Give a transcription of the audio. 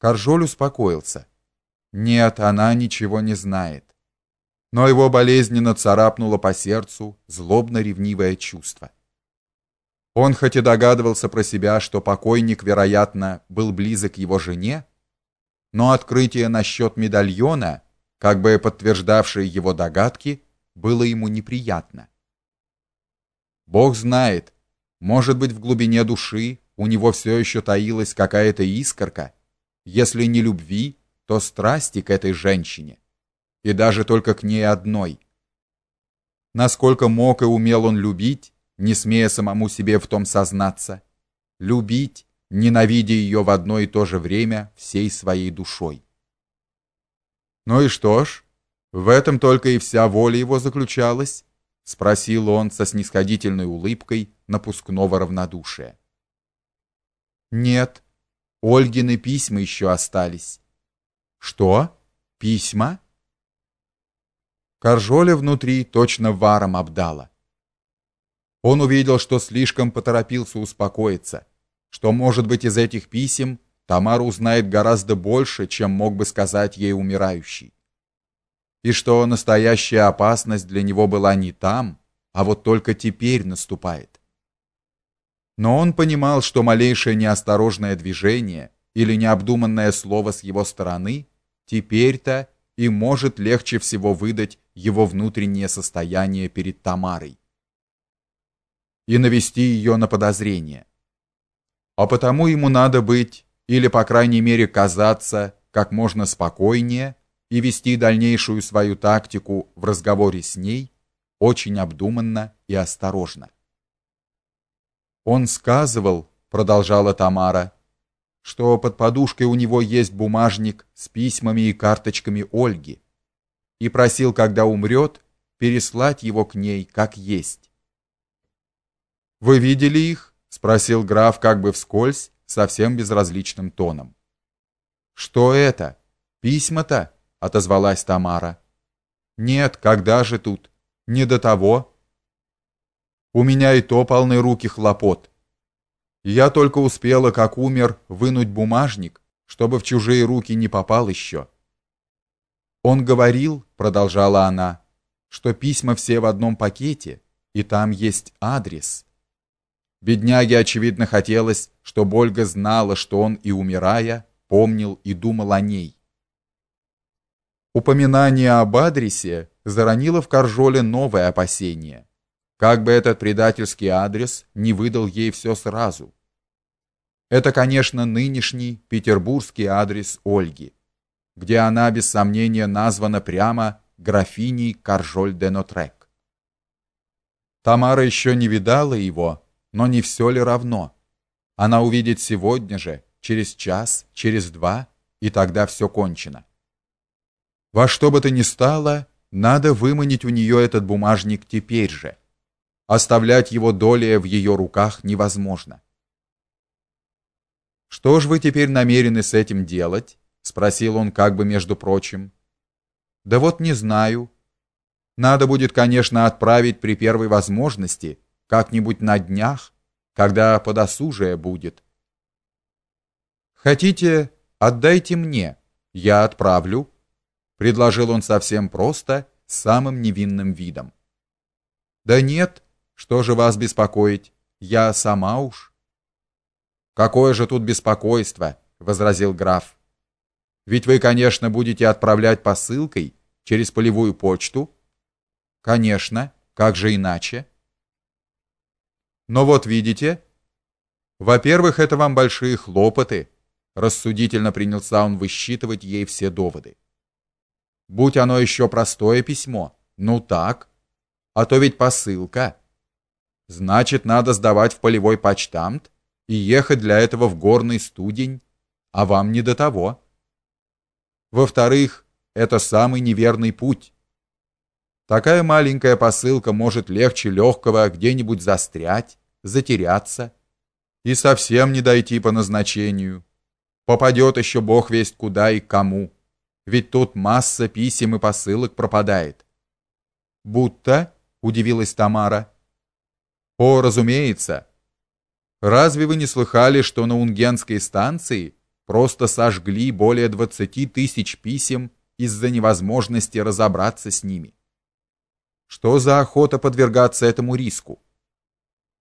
Каржоль успокоился. Нет, она ничего не знает. Но его болезненно царапнуло по сердцу злобно-ревнивое чувство. Он хоть и догадывался про себя, что покойник, вероятно, был близок его жене, но открытие насчет медальона, как бы подтверждавшее его догадки, было ему неприятно. Бог знает, может быть, в глубине души у него все еще таилась какая-то искорка, если не любви, то страсти к этой женщине, и даже только к ней одной. Насколько мог и умел он любить, не смея самому себе в том сознаться, любить, ненавидя ее в одно и то же время всей своей душой. Ну и что ж, в этом только и вся воля его заключалась, спросил он со снисходительной улыбкой напускного равнодушия. Нет, Ольгины письма еще остались. Что? Письма? Каржоля внутри точно варом обдала. Он увидел, что слишком поторопился успокоиться, что, может быть, из этих писем Тамара узнает гораздо больше, чем мог бы сказать ей умирающий. И что настоящая опасность для него была не там, а вот только теперь наступает но он понимал, что малейшее неосторожное движение или необдуманное слово с его стороны теперь-то и может легче всего выдать его внутреннее состояние перед Тамарой и навести ее на подозрение. А потому ему надо быть или по крайней мере казаться как можно спокойнее и вести дальнейшую свою тактику в разговоре с ней очень обдуманно и осторожно. Он сказывал, продолжала Тамара, что под подушкой у него есть бумажник с письмами и карточками Ольги, и просил, когда умрет, переслать его к ней как есть. Вы видели их? спросил граф как бы вскользь, совсем безразличным тоном. Что это? Письма-то? отозвалась Тамара. Нет, когда же тут? Не до того. У меня и то полны руки хлопот. Я только успела, как умер, вынуть бумажник, чтобы в чужие руки не попал еще. Он говорил, продолжала она, что письма все в одном пакете, и там есть адрес. Бедняге очевидно хотелось, чтобы Ольга знала, что он и умирая помнил и думал о ней. Упоминание об адресе заронило в Каржоле новое опасение как бы этот предательский адрес не выдал ей все сразу. Это, конечно, нынешний петербургский адрес Ольги, где она без сомнения названа прямо графиней Каржоль де Нотрек. Тамара еще не видала его, но не все ли равно? Она увидит сегодня же, через час, через два, и тогда все кончено. Во что бы то ни стало, надо выманить у нее этот бумажник теперь же. Оставлять его долее в ее руках невозможно. Что ж вы теперь намерены с этим делать? спросил он как бы между прочим. Да вот не знаю. Надо будет, конечно, отправить при первой возможности, как-нибудь на днях, когда подосужие будет. Хотите, отдайте мне, я отправлю, предложил он совсем просто, с самым невинным видом. Да нет, что же вас беспокоить? Я сама уж. Какое же тут беспокойство, возразил граф. Ведь вы, конечно, будете отправлять посылкой через полевую почту? Конечно, как же иначе? Но вот видите, во-первых, это вам большие хлопоты, рассудительно принялся он высчитывать ей все доводы. Будь оно еще простое письмо, ну так, а то ведь посылка Значит, надо сдавать в полевой почтамт и ехать для этого в горный студень, а вам не до того. Во-вторых, это самый неверный путь. Такая маленькая посылка может легче легкого где-нибудь застрять, затеряться и совсем не дойти по назначению. Попадет еще бог весть куда и кому. Ведь тут масса писем и посылок пропадает. Будто, удивилась Тамара, о, разумеется. Разве вы не слыхали, что на Унгенской станции просто сожгли более 20 тысяч писем из-за невозможности разобраться с ними. Что за охота подвергаться этому риску?